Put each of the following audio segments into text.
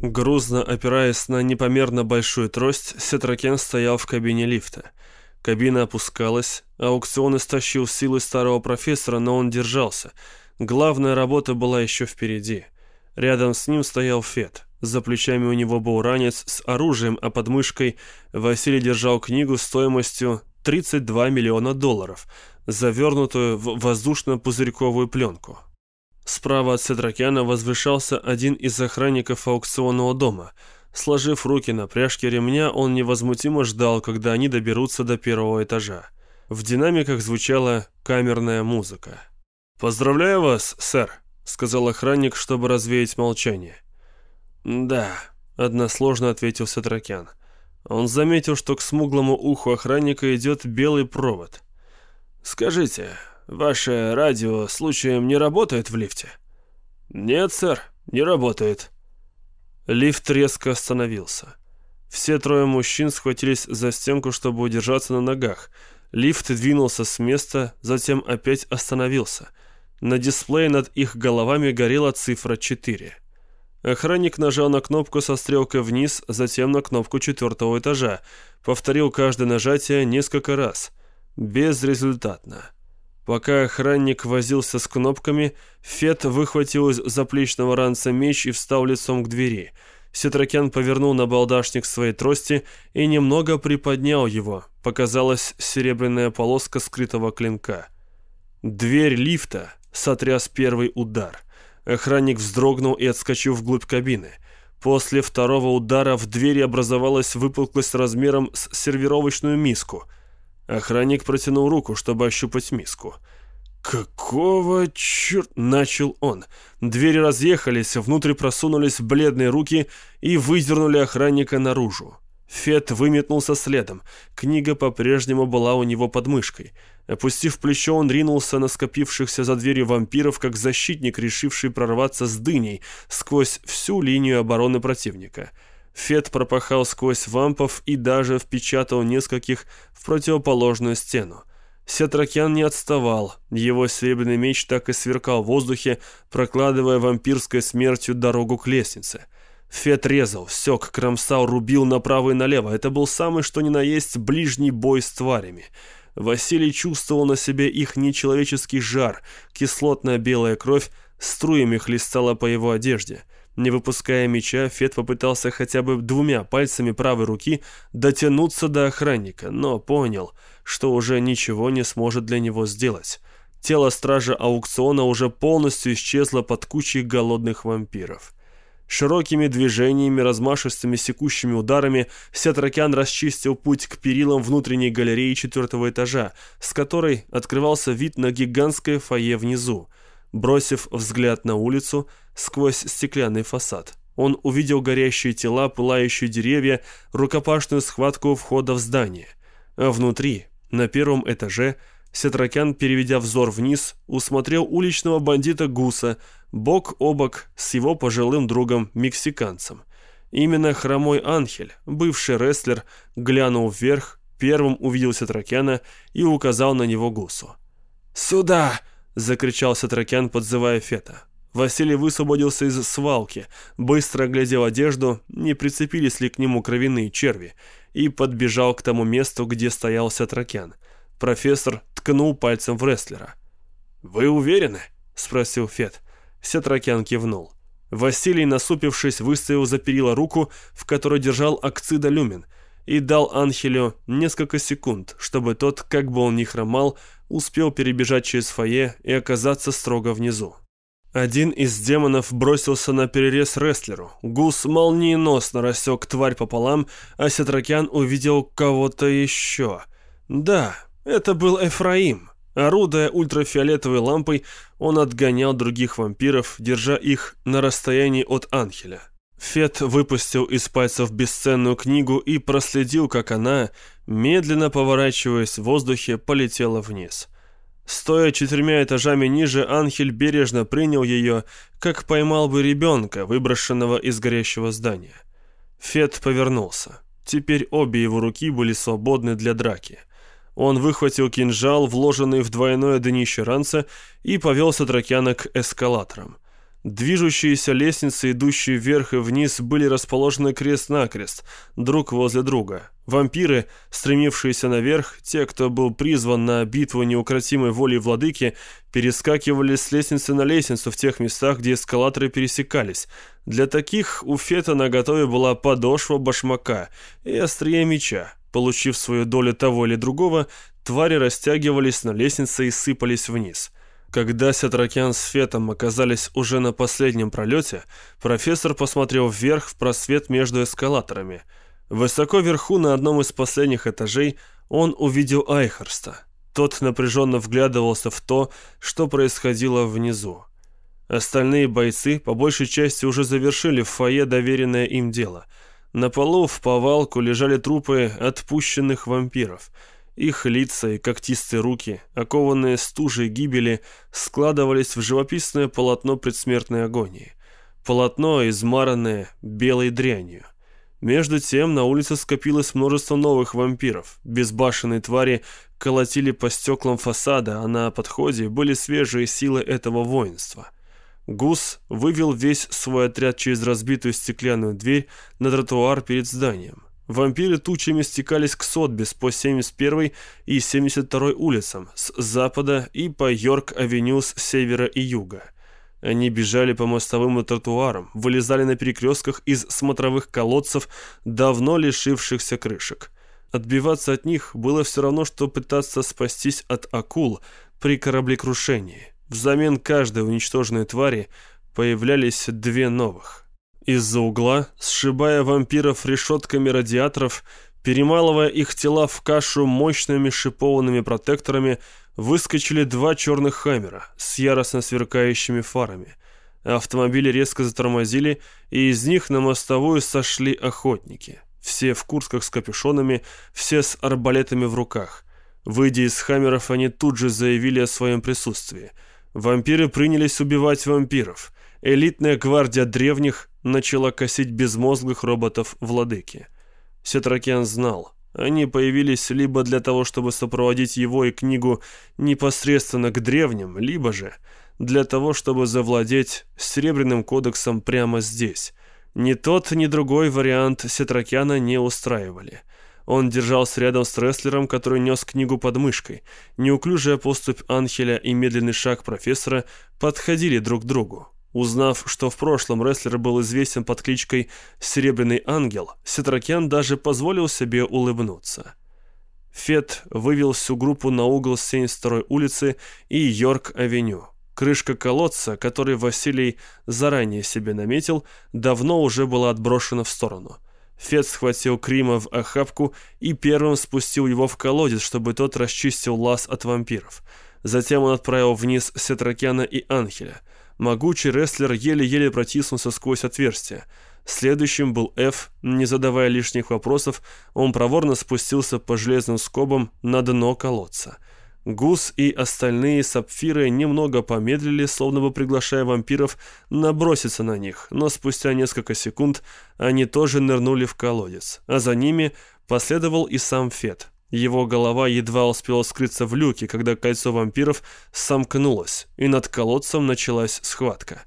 Грузно опираясь на непомерно большую трость, Сетракен стоял в кабине лифта. Кабина опускалась, аукцион истощил силы старого профессора, но он держался. Главная работа была еще впереди. Рядом с ним стоял Фет. За плечами у него был ранец с оружием, а под мышкой Василий держал книгу стоимостью 32 миллиона долларов, завернутую в воздушно-пузырьковую пленку. Справа от Сетракяна возвышался один из охранников аукционного дома. Сложив руки на пряжке ремня, он невозмутимо ждал, когда они доберутся до первого этажа. В динамиках звучала камерная музыка. «Поздравляю вас, сэр», — сказал охранник, чтобы развеять молчание. «Да», — односложно ответил Сатракян. Он заметил, что к смуглому уху охранника идет белый провод. «Скажите, ваше радио случаем не работает в лифте?» «Нет, сэр, не работает». Лифт резко остановился. Все трое мужчин схватились за стенку, чтобы удержаться на ногах. Лифт двинулся с места, затем опять остановился. На дисплее над их головами горела цифра 4. Охранник нажал на кнопку со стрелкой вниз, затем на кнопку четвертого этажа. Повторил каждое нажатие несколько раз. Безрезультатно. Пока охранник возился с кнопками, Фет выхватил из заплечного ранца меч и встал лицом к двери. Сетракян повернул на балдашник своей трости и немного приподнял его. Показалась серебряная полоска скрытого клинка. Дверь лифта сотряс первый удар — Охранник вздрогнул и отскочил вглубь кабины. После второго удара в двери образовалась выпуклость размером с сервировочную миску. Охранник протянул руку, чтобы ощупать миску. «Какого черт?» — начал он. Двери разъехались, внутрь просунулись бледные руки и выдернули охранника наружу. Фет выметнулся следом. Книга по-прежнему была у него под мышкой. Опустив плечо, он ринулся на скопившихся за дверью вампиров, как защитник, решивший прорваться с дыней сквозь всю линию обороны противника. Фет пропахал сквозь вампов и даже впечатал нескольких в противоположную стену. Сетракян не отставал. Его серебряный меч так и сверкал в воздухе, прокладывая вампирской смертью дорогу к лестнице. Фет резал, сёк, кромсал, рубил направо и налево. Это был самый что ни на есть ближний бой с тварями. Василий чувствовал на себе их нечеловеческий жар, кислотная белая кровь струями хлестала по его одежде. Не выпуская меча, Фет попытался хотя бы двумя пальцами правой руки дотянуться до охранника, но понял, что уже ничего не сможет для него сделать. Тело стража аукциона уже полностью исчезло под кучей голодных вампиров. Широкими движениями, размашистыми секущими ударами Сетракян расчистил путь к перилам внутренней галереи четвертого этажа, с которой открывался вид на гигантское фойе внизу. Бросив взгляд на улицу сквозь стеклянный фасад, он увидел горящие тела, пылающие деревья, рукопашную схватку у входа в здание. А внутри, на первом этаже, Сетракян, переведя взор вниз, усмотрел уличного бандита Гуса – бок о бок с его пожилым другом-мексиканцем. Именно хромой Анхель, бывший рестлер, глянул вверх, первым увидел Сатракяна и указал на него гусу. «Сюда!» — закричал Сатракян, подзывая Фета. Василий высвободился из свалки, быстро оглядел одежду, не прицепились ли к нему кровяные черви, и подбежал к тому месту, где стоял Сатракян. Профессор ткнул пальцем в рестлера. «Вы уверены?» — спросил Фет. Сетракян кивнул. Василий, насупившись, выставил за перила руку, в которой держал акцида люмин, и дал Анхелю несколько секунд, чтобы тот, как бы он ни хромал, успел перебежать через фойе и оказаться строго внизу. Один из демонов бросился на перерез рестлеру. Гус молниеносно рассек тварь пополам, а Сетракян увидел кого-то еще. Да, это был Эфраим. Орудуя ультрафиолетовой лампой, он отгонял других вампиров, держа их на расстоянии от Анхеля. Фет выпустил из пальцев бесценную книгу и проследил, как она, медленно поворачиваясь в воздухе, полетела вниз. Стоя четырьмя этажами ниже, Анхель бережно принял ее, как поймал бы ребенка, выброшенного из горящего здания. Фет повернулся. Теперь обе его руки были свободны для драки. Он выхватил кинжал, вложенный в двойное днище ранца, и повел Сатракяна к эскалаторам. Движущиеся лестницы, идущие вверх и вниз, были расположены крест-накрест, друг возле друга. Вампиры, стремившиеся наверх, те, кто был призван на битву неукротимой волей владыки, перескакивали с лестницы на лестницу в тех местах, где эскалаторы пересекались. Для таких у Фета наготове была подошва башмака и острие меча. Получив свою долю того или другого, твари растягивались на лестнице и сыпались вниз – когда Сетракян с Фетом оказались уже на последнем пролете, профессор посмотрел вверх в просвет между эскалаторами. Высоко вверху, на одном из последних этажей, он увидел Айхарста. Тот напряженно вглядывался в то, что происходило внизу. Остальные бойцы, по большей части, уже завершили в фойе доверенное им дело. На полу в повалку лежали трупы отпущенных вампиров – их лица и когтистые руки, окованные стужей гибели, складывались в живописное полотно предсмертной агонии. Полотно, измаранное белой дрянью. Между тем на улице скопилось множество новых вампиров. Безбашенные твари колотили по стеклам фасада, а на подходе были свежие силы этого воинства. Гус вывел весь свой отряд через разбитую стеклянную дверь на тротуар перед зданием. Вампиры тучами стекались к Сотбис по 71 и 72 улицам с запада и по Йорк-авеню с севера и юга. Они бежали по мостовым и тротуарам, вылезали на перекрестках из смотровых колодцев, давно лишившихся крышек. Отбиваться от них было все равно, что пытаться спастись от акул при кораблекрушении. Взамен каждой уничтоженной твари появлялись две новых – из-за угла, сшибая вампиров решетками радиаторов, перемалывая их тела в кашу мощными шипованными протекторами, выскочили два черных хаммера с яростно сверкающими фарами. Автомобили резко затормозили, и из них на мостовую сошли охотники. Все в куртках с капюшонами, все с арбалетами в руках. Выйдя из хаммеров, они тут же заявили о своем присутствии. Вампиры принялись убивать вампиров. Элитная гвардия древних начала косить безмозглых роботов-владыки. Сетракиан знал, они появились либо для того, чтобы сопроводить его и книгу непосредственно к древним, либо же для того, чтобы завладеть Серебряным кодексом прямо здесь. Ни тот, ни другой вариант Сетракиана не устраивали. Он держался рядом с рестлером, который нес книгу под мышкой. Неуклюжая поступь Анхеля и медленный шаг профессора подходили друг к другу. Узнав, что в прошлом рестлер был известен под кличкой «Серебряный ангел», Сетракян даже позволил себе улыбнуться. Фет вывел всю группу на угол 72-й улицы и Йорк-авеню. Крышка колодца, который Василий заранее себе наметил, давно уже была отброшена в сторону. Фет схватил Крима в охапку и первым спустил его в колодец, чтобы тот расчистил лаз от вампиров. Затем он отправил вниз Сетракяна и Анхеля – Могучий рестлер еле-еле протиснулся сквозь отверстие. Следующим был Ф. Не задавая лишних вопросов, он проворно спустился по железным скобам на дно колодца. Гус и остальные сапфиры немного помедлили, словно бы приглашая вампиров наброситься на них, но спустя несколько секунд они тоже нырнули в колодец, а за ними последовал и сам Фет. Его голова едва успела скрыться в люке, когда кольцо вампиров сомкнулось, и над колодцем началась схватка.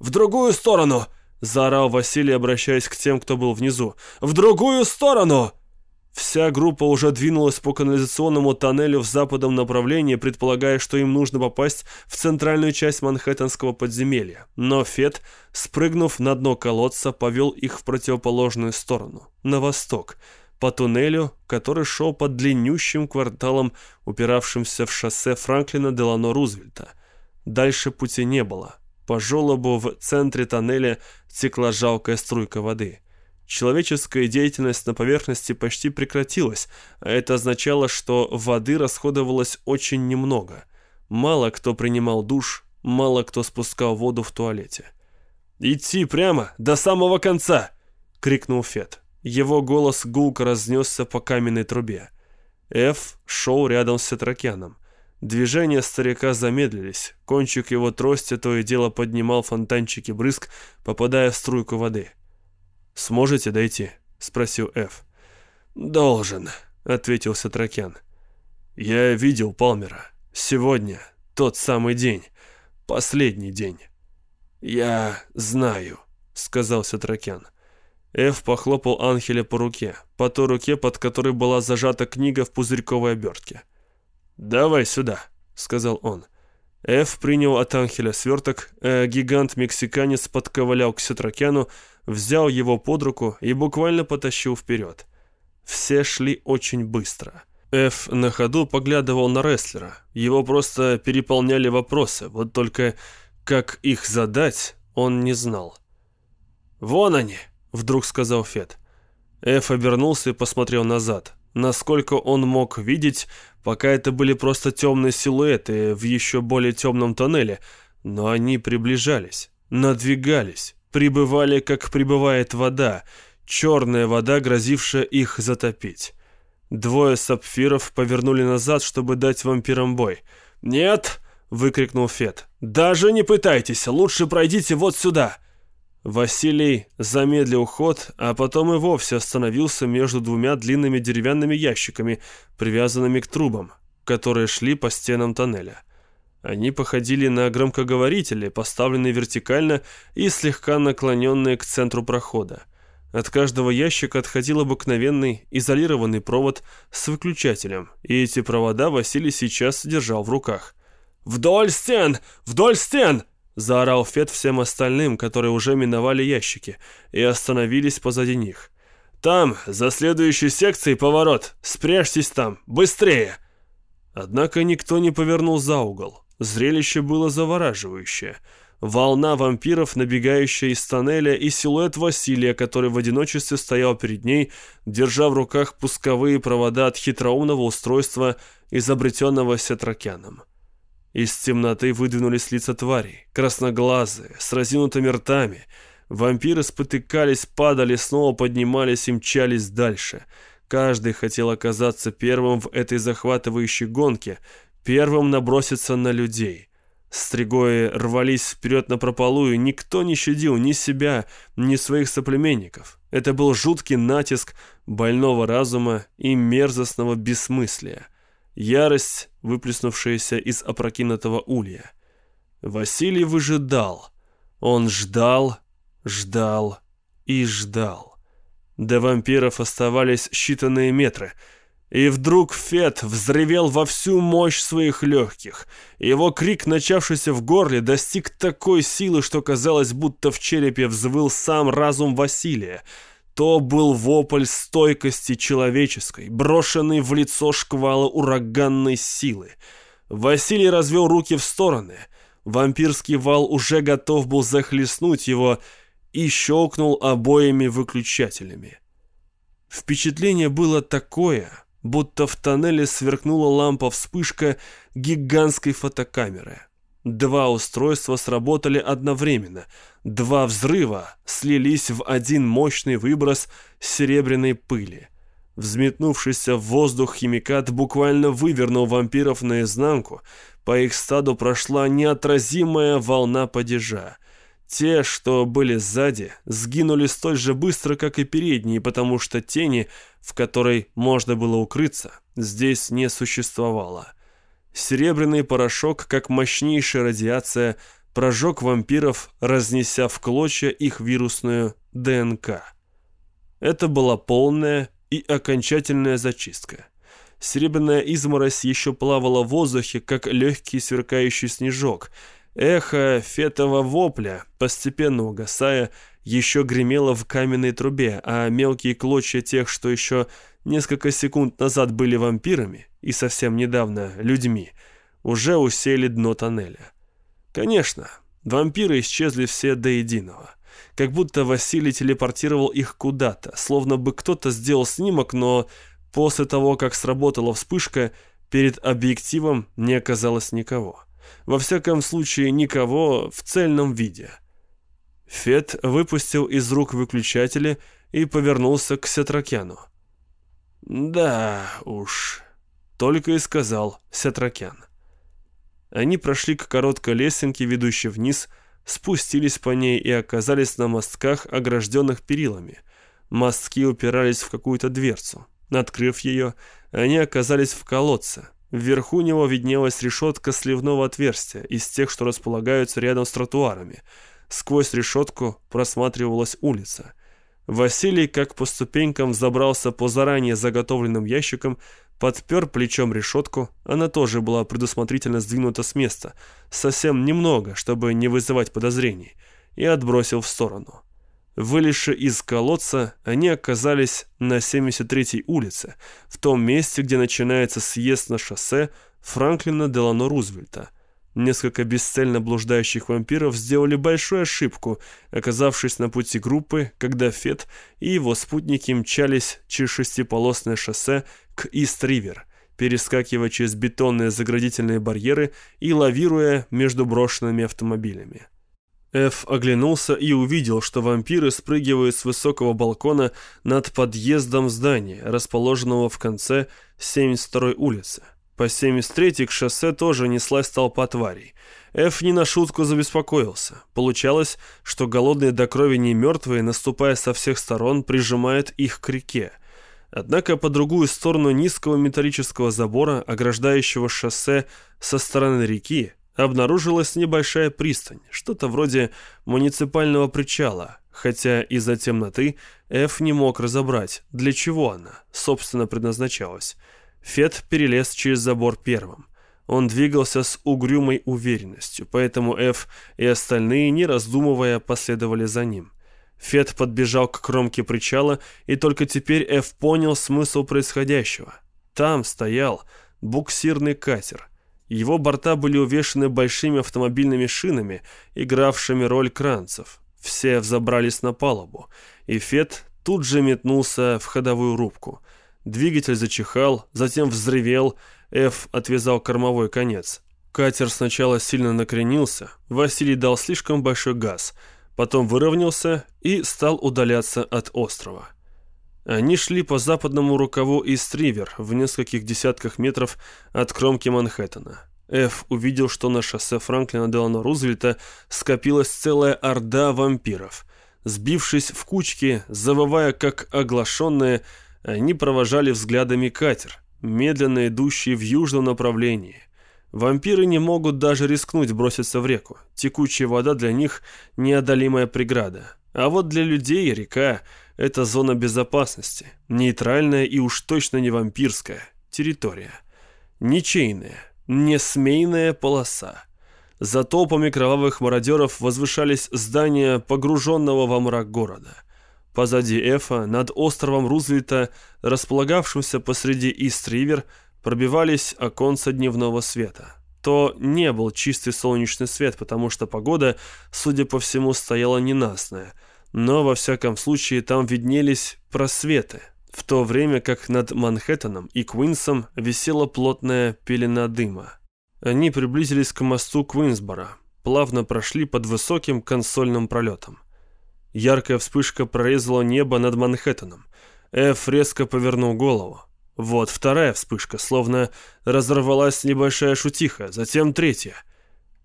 «В другую сторону!» — заорал Василий, обращаясь к тем, кто был внизу. «В другую сторону!» Вся группа уже двинулась по канализационному тоннелю в западном направлении, предполагая, что им нужно попасть в центральную часть Манхэттенского подземелья. Но Фет, спрыгнув на дно колодца, повел их в противоположную сторону, на восток — по туннелю, который шел под длиннющим кварталом, упиравшимся в шоссе Франклина Делано Рузвельта. Дальше пути не было. По желобу в центре тоннеля текла жалкая струйка воды. Человеческая деятельность на поверхности почти прекратилась, а это означало, что воды расходовалось очень немного. Мало кто принимал душ, мало кто спускал воду в туалете. «Идти прямо, до самого конца!» — крикнул Фет. Его голос гулко разнесся по каменной трубе. Эф шел рядом с Сетракяном. Движения старика замедлились. Кончик его трости то и дело поднимал фонтанчики брызг, попадая в струйку воды. «Сможете дойти?» — спросил Эф. «Должен», — ответил Сатракян. «Я видел Палмера. Сегодня тот самый день. Последний день». «Я знаю», — сказал Сетракян. Эф похлопал Анхеля по руке, по той руке, под которой была зажата книга в пузырьковой обертке. «Давай сюда», — сказал он. Эф принял от Анхеля сверток, а гигант-мексиканец подковылял к Сетракяну, взял его под руку и буквально потащил вперед. Все шли очень быстро. Эф на ходу поглядывал на рестлера. Его просто переполняли вопросы, вот только как их задать, он не знал. «Вон они!» — вдруг сказал Фет. Эф обернулся и посмотрел назад. Насколько он мог видеть, пока это были просто темные силуэты в еще более темном тоннеле, но они приближались, надвигались, прибывали, как прибывает вода, черная вода, грозившая их затопить. Двое сапфиров повернули назад, чтобы дать вампирам бой. «Нет!» — выкрикнул Фет. «Даже не пытайтесь! Лучше пройдите вот сюда!» Василий замедлил ход, а потом и вовсе остановился между двумя длинными деревянными ящиками, привязанными к трубам, которые шли по стенам тоннеля. Они походили на громкоговорители, поставленные вертикально и слегка наклоненные к центру прохода. От каждого ящика отходил обыкновенный изолированный провод с выключателем, и эти провода Василий сейчас держал в руках. «Вдоль стен! Вдоль стен!» Заорал Фет всем остальным, которые уже миновали ящики, и остановились позади них. «Там, за следующей секцией поворот! Спрячьтесь там! Быстрее!» Однако никто не повернул за угол. Зрелище было завораживающее. Волна вампиров, набегающая из тоннеля, и силуэт Василия, который в одиночестве стоял перед ней, держа в руках пусковые провода от хитроумного устройства, изобретенного Сетракяном. Из темноты выдвинулись лица тварей, красноглазые, с разинутыми ртами. Вампиры спотыкались, падали, снова поднимались и мчались дальше. Каждый хотел оказаться первым в этой захватывающей гонке, первым наброситься на людей. Стригои рвались вперед на прополую, никто не щадил ни себя, ни своих соплеменников. Это был жуткий натиск больного разума и мерзостного бессмыслия. Ярость, выплеснувшаяся из опрокинутого улья. Василий выжидал. Он ждал, ждал и ждал. До вампиров оставались считанные метры. И вдруг Фет взревел во всю мощь своих легких. Его крик, начавшийся в горле, достиг такой силы, что казалось, будто в черепе взвыл сам разум Василия — то был вопль стойкости человеческой, брошенный в лицо шквала ураганной силы. Василий развел руки в стороны. Вампирский вал уже готов был захлестнуть его и щелкнул обоими выключателями. Впечатление было такое, будто в тоннеле сверкнула лампа-вспышка гигантской фотокамеры. Два устройства сработали одновременно. Два взрыва слились в один мощный выброс серебряной пыли. Взметнувшийся в воздух химикат буквально вывернул вампиров наизнанку. По их стаду прошла неотразимая волна падежа. Те, что были сзади, сгинули столь же быстро, как и передние, потому что тени, в которой можно было укрыться, здесь не существовало. Серебряный порошок, как мощнейшая радиация, прожег вампиров, разнеся в клочья их вирусную ДНК. Это была полная и окончательная зачистка. Серебряная изморозь еще плавала в воздухе, как легкий сверкающий снежок. Эхо фетового вопля, постепенно угасая, еще гремело в каменной трубе, а мелкие клочья тех, что еще несколько секунд назад были вампирами и совсем недавно людьми, уже усели дно тоннеля. Конечно, вампиры исчезли все до единого. Как будто Василий телепортировал их куда-то, словно бы кто-то сделал снимок, но после того, как сработала вспышка, перед объективом не оказалось никого. Во всяком случае, никого в цельном виде. Фет выпустил из рук выключатели и повернулся к Сетракяну. «Да уж», — только и сказал Сетракян. Они прошли к короткой лесенке, ведущей вниз, спустились по ней и оказались на мостках, огражденных перилами. Мостки упирались в какую-то дверцу. Открыв ее, они оказались в колодце. Вверху него виднелась решетка сливного отверстия, из тех, что располагаются рядом с тротуарами. сквозь решетку просматривалась улица. Василий, как по ступенькам, забрался по заранее заготовленным ящикам, подпер плечом решетку, она тоже была предусмотрительно сдвинута с места, совсем немного, чтобы не вызывать подозрений, и отбросил в сторону. Вылезши из колодца, они оказались на 73-й улице, в том месте, где начинается съезд на шоссе Франклина Делано Рузвельта. Несколько бесцельно блуждающих вампиров сделали большую ошибку, оказавшись на пути группы, когда Фет и его спутники мчались через шестиполосное шоссе к Ист-Ривер, перескакивая через бетонные заградительные барьеры и лавируя между брошенными автомобилями. Эф оглянулся и увидел, что вампиры спрыгивают с высокого балкона над подъездом здания, расположенного в конце 72-й улицы. По 73-й к шоссе тоже неслась толпа тварей. Эф не на шутку забеспокоился. Получалось, что голодные до крови не мертвые, наступая со всех сторон, прижимают их к реке. Однако по другую сторону низкого металлического забора, ограждающего шоссе со стороны реки, обнаружилась небольшая пристань, что-то вроде муниципального причала, хотя из-за темноты Эф не мог разобрать, для чего она, собственно, предназначалась. Фет перелез через забор первым. Он двигался с угрюмой уверенностью, поэтому Эф и остальные, не раздумывая, последовали за ним. Фет подбежал к кромке причала, и только теперь Эф понял смысл происходящего. Там стоял буксирный катер. Его борта были увешаны большими автомобильными шинами, игравшими роль кранцев. Все взобрались на палубу, и Фет тут же метнулся в ходовую рубку. Двигатель зачихал, затем взревел, Эф отвязал кормовой конец. Катер сначала сильно накренился, Василий дал слишком большой газ, потом выровнялся и стал удаляться от острова. Они шли по западному рукаву Ист-Ривер в нескольких десятках метров от кромки Манхэттена. Эф увидел, что на шоссе Франклина Делано Рузвельта скопилась целая орда вампиров. Сбившись в кучки, завывая как оглашенные, они провожали взглядами катер, медленно идущий в южном направлении. Вампиры не могут даже рискнуть броситься в реку. Текучая вода для них – неодолимая преграда. А вот для людей река – это зона безопасности, нейтральная и уж точно не вампирская территория. Ничейная, несмейная полоса. За толпами кровавых мародеров возвышались здания погруженного во мрак города. Позади Эфа, над островом Рузвельта, располагавшимся посреди Ист-Ривер, пробивались оконца дневного света. То не был чистый солнечный свет, потому что погода, судя по всему, стояла ненастная – но во всяком случае там виднелись просветы, в то время как над Манхэттеном и Квинсом висела плотная пелена дыма. Они приблизились к мосту Квинсбора, плавно прошли под высоким консольным пролетом. Яркая вспышка прорезала небо над Манхэттеном. Эф резко повернул голову. Вот вторая вспышка, словно разорвалась небольшая шутиха, затем третья.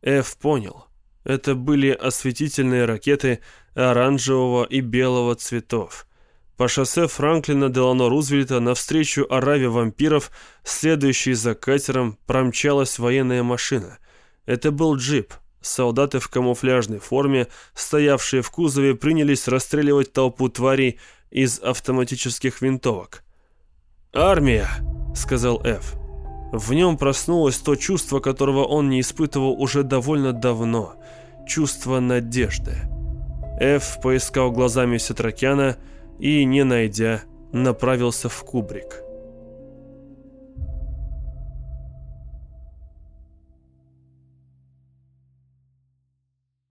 Эф понял. Это были осветительные ракеты оранжевого и белого цветов. По шоссе Франклина Делано Рузвельта навстречу ораве вампиров, следующей за катером, промчалась военная машина. Это был джип. Солдаты в камуфляжной форме, стоявшие в кузове, принялись расстреливать толпу тварей из автоматических винтовок. «Армия!» — сказал Эф. В нем проснулось то чувство, которого он не испытывал уже довольно давно. Чувство надежды. Эф поискал глазами Сетракяна и, не найдя, направился в кубрик.